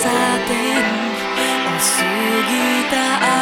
差点を過ぎた